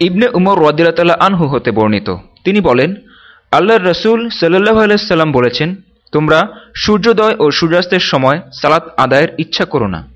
ইবনে উমর রদিল্লা আনহু হতে বর্ণিত। তিনি বলেন, আল্লাহর রসুল সাল্লাহ আলাইসাল্লাম বলেছেন, তোমরা সূর্যোদয় ও সূর্যাস্তের সময় সালাত আদায়ের ইচ্ছা করো না।